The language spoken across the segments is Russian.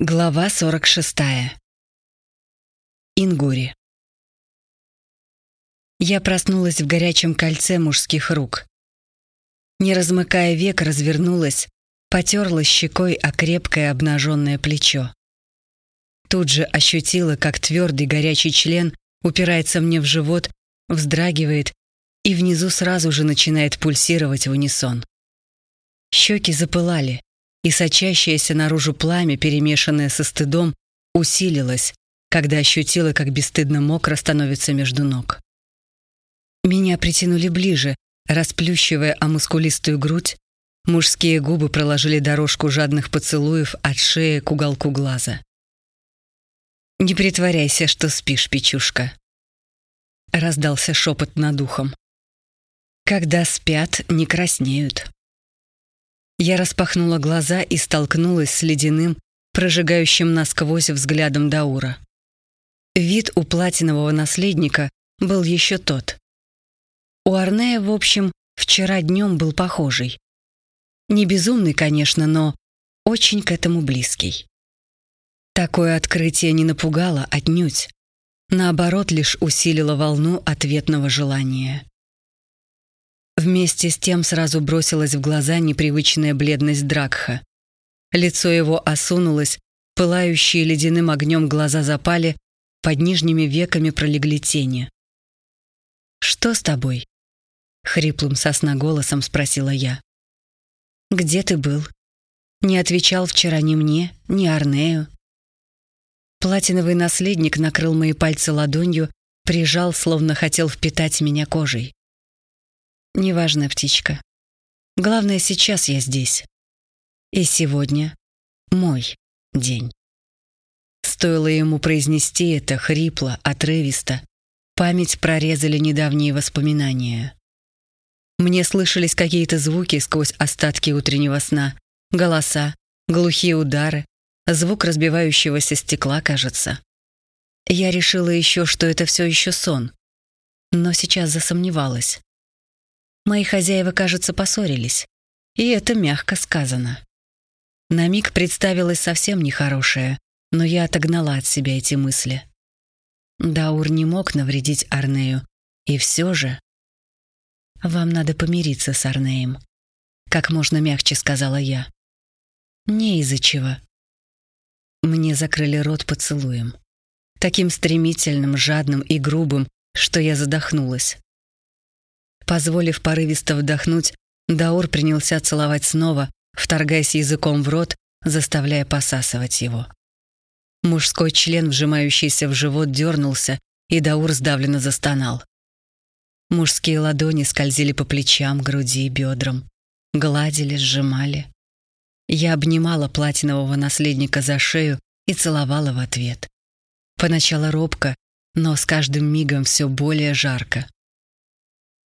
Глава 46. Ингури. Я проснулась в горячем кольце мужских рук. Не размыкая век, развернулась, потерла щекой о крепкое обнаженное плечо. Тут же ощутила, как твердый горячий член упирается мне в живот, вздрагивает и внизу сразу же начинает пульсировать в унисон. Щеки запылали, и сочащееся наружу пламя, перемешанное со стыдом, усилилось, когда ощутила, как бесстыдно мокро становится между ног. Меня притянули ближе, расплющивая о мускулистую грудь, мужские губы проложили дорожку жадных поцелуев от шеи к уголку глаза. «Не притворяйся, что спишь, печушка», — раздался шепот над ухом. «Когда спят, не краснеют». Я распахнула глаза и столкнулась с ледяным, прожигающим насквозь взглядом Даура. Вид у платинового наследника был еще тот. У Арнея, в общем, вчера днем был похожий. Не безумный, конечно, но очень к этому близкий. Такое открытие не напугало отнюдь. Наоборот, лишь усилило волну ответного желания. Вместе с тем сразу бросилась в глаза непривычная бледность Дракха. Лицо его осунулось, пылающие ледяным огнем глаза запали, под нижними веками пролегли тени. «Что с тобой?» — хриплым сосна голосом спросила я. «Где ты был? Не отвечал вчера ни мне, ни Арнею». Платиновый наследник накрыл мои пальцы ладонью, прижал, словно хотел впитать меня кожей. Неважно, птичка. Главное, сейчас я здесь. И сегодня мой день. Стоило ему произнести это хрипло, отрывисто. Память прорезали недавние воспоминания. Мне слышались какие-то звуки сквозь остатки утреннего сна, голоса, глухие удары, звук разбивающегося стекла, кажется. Я решила еще, что это все еще сон, но сейчас засомневалась. Мои хозяева, кажется, поссорились. И это мягко сказано. На миг представилось совсем нехорошее, но я отогнала от себя эти мысли. Даур не мог навредить Арнею, и все же... «Вам надо помириться с Арнеем», — как можно мягче сказала я. «Не из-за чего». Мне закрыли рот поцелуем. Таким стремительным, жадным и грубым, что я задохнулась. Позволив порывисто вдохнуть, Даур принялся целовать снова, вторгаясь языком в рот, заставляя посасывать его. Мужской член, вжимающийся в живот, дернулся, и Даур сдавленно застонал. Мужские ладони скользили по плечам, груди и бедрам, гладили, сжимали. Я обнимала платинового наследника за шею и целовала в ответ. Поначалу робко, но с каждым мигом все более жарко.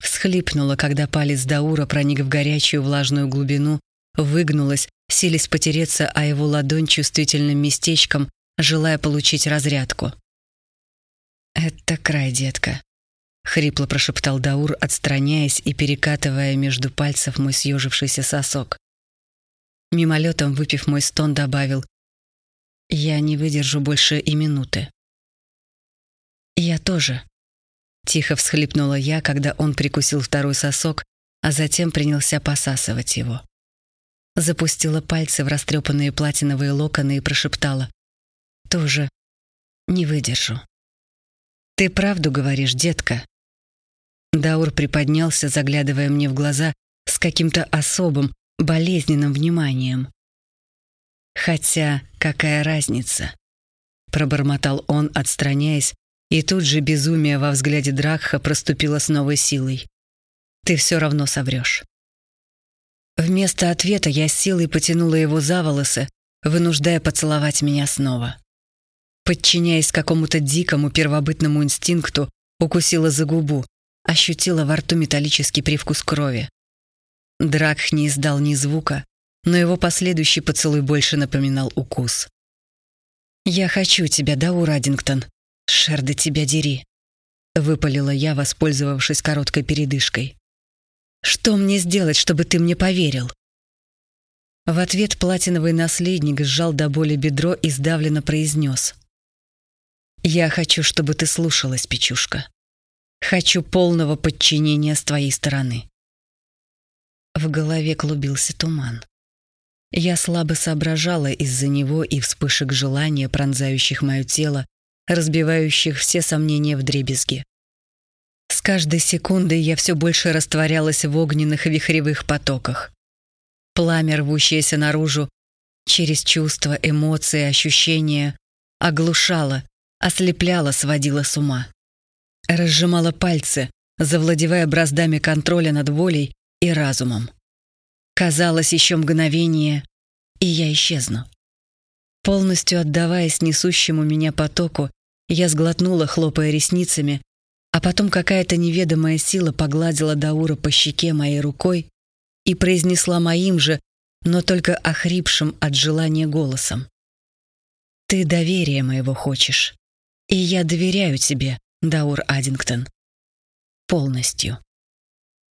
Всхлипнула, когда палец Даура проник в горячую влажную глубину, выгнулась, силясь потереться о его ладонь чувствительным местечком, желая получить разрядку. «Это край, детка», — хрипло прошептал Даур, отстраняясь и перекатывая между пальцев мой съежившийся сосок. Мимолетом, выпив мой стон, добавил «Я не выдержу больше и минуты». «Я тоже», Тихо всхлипнула я, когда он прикусил второй сосок, а затем принялся посасывать его. Запустила пальцы в растрепанные платиновые локоны и прошептала. «Тоже не выдержу». «Ты правду говоришь, детка?» Даур приподнялся, заглядывая мне в глаза с каким-то особым, болезненным вниманием. «Хотя какая разница?» Пробормотал он, отстраняясь и тут же безумие во взгляде Дракха проступило с новой силой. «Ты все равно соврешь». Вместо ответа я силой потянула его за волосы, вынуждая поцеловать меня снова. Подчиняясь какому-то дикому первобытному инстинкту, укусила за губу, ощутила во рту металлический привкус крови. Дракх не издал ни звука, но его последующий поцелуй больше напоминал укус. «Я хочу тебя, Дау Радингтон», «Шерда, тебя дери!» — выпалила я, воспользовавшись короткой передышкой. «Что мне сделать, чтобы ты мне поверил?» В ответ платиновый наследник сжал до боли бедро и сдавленно произнес. «Я хочу, чтобы ты слушалась, Печушка. Хочу полного подчинения с твоей стороны». В голове клубился туман. Я слабо соображала из-за него и вспышек желания, пронзающих мое тело, разбивающих все сомнения в дребезги. С каждой секундой я все больше растворялась в огненных вихревых потоках. Пламя, рвущееся наружу, через чувства, эмоции, ощущения, оглушало, ослепляло, сводило с ума. Разжимала пальцы, завладевая браздами контроля над волей и разумом. Казалось, еще мгновение, и я исчезну. Полностью отдаваясь несущему меня потоку, я сглотнула, хлопая ресницами, а потом какая-то неведомая сила погладила Даура по щеке моей рукой и произнесла моим же, но только охрипшим от желания голосом. «Ты доверия моего хочешь, и я доверяю тебе, Даур Аддингтон. Полностью».